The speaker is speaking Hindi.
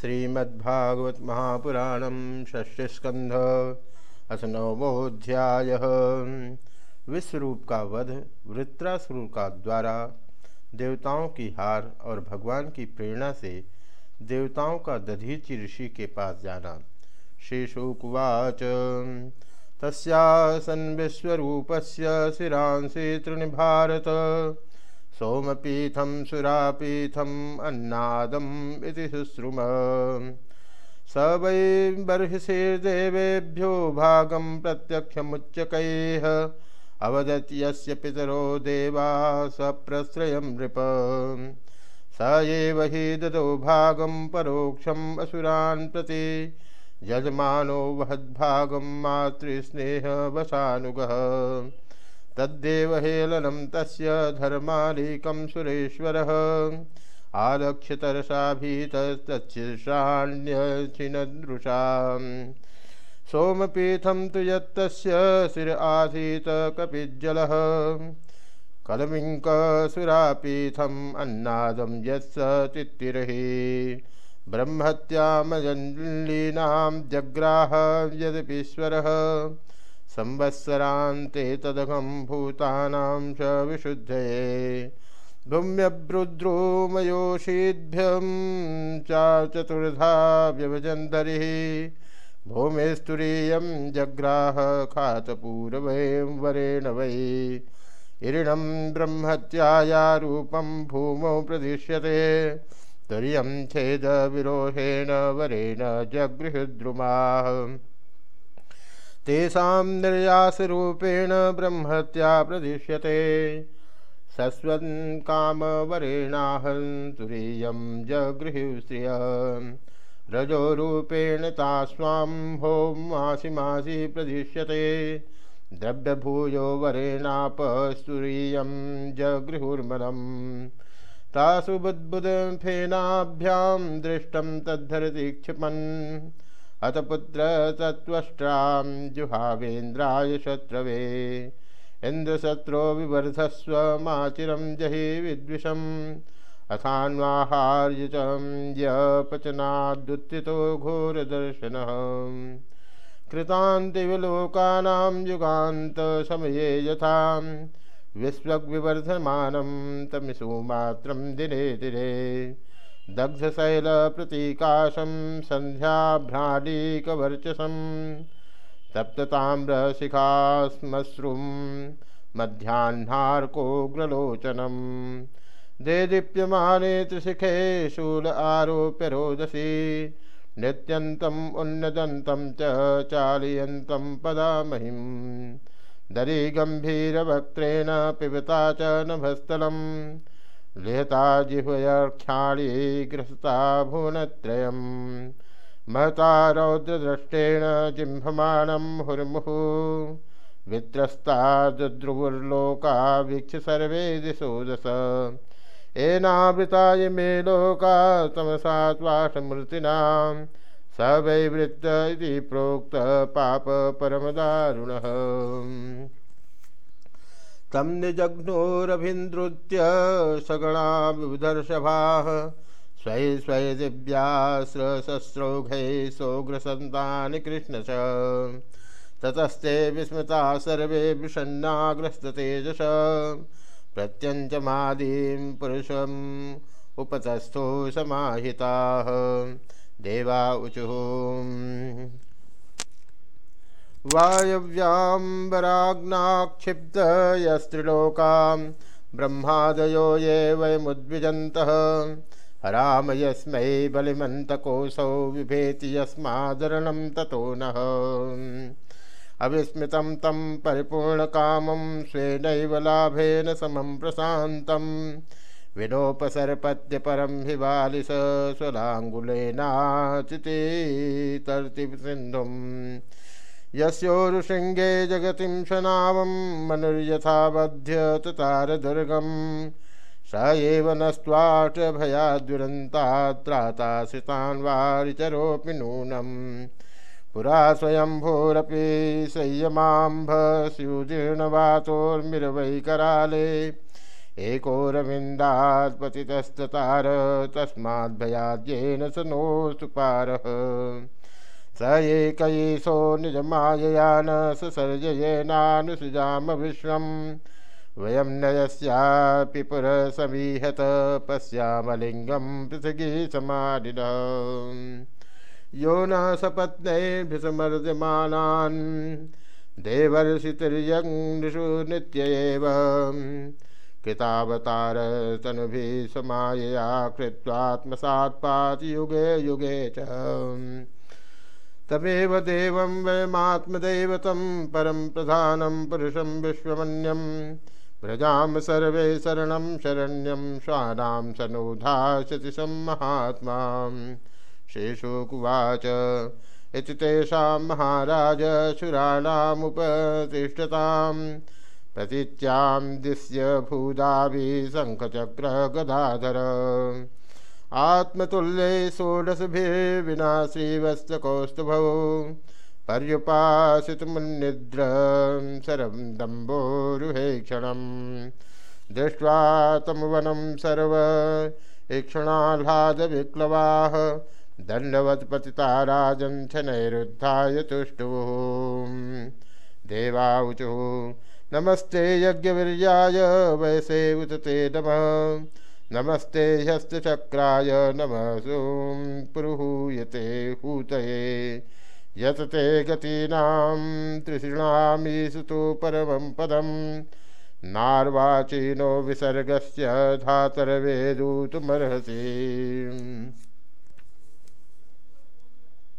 श्रीमद्भागवत महापुराण षष्ठस्कंध अथ नवमोध्याय विश्वरूप का वध वृत्रासुर का द्वारा, देवताओं की हार और भगवान की प्रेरणा से देवताओं का दधीचि ऋषि के पास जाना। शेषुकुवाच तस्यासन विश्वरूपस्य शिरांसि तृणभारत सोमपीठम सुरापीठम अन्नादम शुश्रुम स वै बर्हिषेर्देवेभ्यो भागं प्रत्यक्षमुच्चकैः। अवदत् यस्य पितरो देवा स प्रश्रयं नृप। स ददौ भागं परोक्षम् असुरान् प्रति। यजमानो वहद्भागं मातृस्नेहवशानुगः। तद्देव हेलनं तस्य धर्मालिकं सुरेश्वरः। आलक्ष्य तरसाभीतश्चिषाण्यचिनदृशाम् सोमपीठं तु शिर आसीत कपिज्जलः कलमिङ्कसुरापीठम् अन्नादं यत्स तित्तिर्हि। ब्रह्मत्यामजलीनां जग्राह यदपीश्वरः संवत्सरान्ते तदघं भूतानां च विशुद्धये भूम्यब्रुद्रोमयोषीभ्यं च चतुर्धा व्यभजन्तरिः। भूमिस्तुरीयं जग्राह खातपूर्वं वरेण वै। इऋणं ब्रह्मत्याया भूमौ प्रदिश्यते। तुर्यं छेदविरोहेण वरेण जगृहद्रुमाः। तेषां निर्यासरूपेण ब्रह्मत्या प्रदिश्यते। सस्वन्कामवरेणाहं तुरीयं जगृहुश्रिय रजोरूपेण तास्वां हों मासि मासि प्रदिश्यते। द्रव्यभूयो वरेणापस्तुरीयं जगृहुर्मलम्। तासु बुद्बुदफेनाभ्यां दृष्टं तद्धरति क्षिपन्। अथ पुत्र तत्वष्ट्रां जुहावेन्द्राय शत्रवे। इन्द्रशत्रो विवर्धस्व माचिरं जहि विद्विषम्। अथान्वाहार्यचं यपचनादुत्थितो घोरदर्शनः। कृतान्तिविलोकानां युगान्तसमये यथा। विश्वविवर्धमानं तमिषु मात्रं दिने दिने। दग्धशैलप्रतीकाशं सन्ध्याभ्रालीकवर्चसं तप्तताम्रशिखाश्मश्रुं मध्याह्नार्कोग्रलोचनं देदीप्यमाने त्रिशिखे शूल आरोप्य रोदसी नृत्यन्तम् उन्नदन्तं च चालयन्तं पदामहिं। दरी गम्भीरवक्त्रेण पिबता च नभस्थलम् लिहता जिह्वयर्क्षाणी ग्रसता भुवनत्रयम् महता रौद्रदृष्टेन जिह्यमाणं मुहुर्मुहुः वित्रस्ता दुद्रुवुर्लोका वीक्ष्य सर्वे दिशो दश एनावृता इमे लोका तमसा त्वाषमूर्तिनां स वै वृत्त इति प्रोक्त पाप परमदारुणः तं निजघ्नोरभिन्द्रुत्य सगणा विबुधर्षभाः स्वै स्वै दिव्यास्रशस्त्रौघै सौग्रसन्तानि कृष्ण च ततस्ते विस्मृता सर्वे विषण्णाग्रस्ततेजस प्रत्यञ्चमादीं पुरुषम् उपतस्थो समाहिताः। देवा ऊचुः वायव्याम्बराग्नाक्षिप्त यस्त्रिलोकां ब्रह्मादयो ये वयमुद्विजन्तः हराम यस्मै बलिमन्तकोऽसौ बिभेति यस्मादरणं ततो नः। अविस्मृतं तं परिपूर्णकामं स्वेनैव लाभेन समं प्रशान्तं। विनोपसर्पत्य परं हि बालिस स्वलाङ्गुलेनाचिते तर्तिसिन्धुम् यस्योरुशृङ्गे जगतिं शनावं मनुर्यथावध्य ततारदुर्गं स एव नस्त्वाटभयाद्दुरन्तात्राताश्रितान् वारिचरोऽपि नूनम्। पुरा स्वयंभोरपि संयमाम्भ स्युजीर्णवातोर्मिरवैकराले एकोरविन्दात् पतितस्ततार तस्माद्भयाद्येन स नो सुपारः स एकयीशो निजमायया न ससर्जयेनानुसृजाम विश्वम्। वयं न यस्यापि पुरसमीहत पश्यामलिङ्गं पृथगी समाधिनः यो न सपत्नैर्भिसमर्जमानान् देवर्षितिर्यङ्निषु नित्य एव कृतावतारतनुभिः समायया कृत्वात्मसात्पात् युगे युगे च। तमेव देवं वयमात्मदैवतं परं प्रधानं पुरुषं विश्वमन्यं। व्रजां सर्वे शरणं शरण्यं श्वानां सनोधास्यति सम्महात्मा शेषोकुवाच इति तेषां महाराज सुराणामुपतिष्ठतां प्रतीच्यां दिश्य भूदाभिः शङ्खचक्रगदाधर। आत्मतुल्ये षोडशभिर्विना श्रीवत्सकौस्तुभौ पर्युपासितमुन्निद्र शरं दम्बोरुहे क्षणं दृष्ट्वा तमुवनं सर्व ईक्षणाह्लादविक्लवाः दण्डवत्पतिता राजन् शनैरुद्धाय तुष्टुः देवाऊचुः नमस्ते यज्ञवीर्याय वैसे उत नमः नमस्ते हस्तचक्राय नमः सों प्रहूयते हूत यतते गतीनां तृषीणामीषु सुतो परमं पदं। नार्वाचीनो विसर्गस्य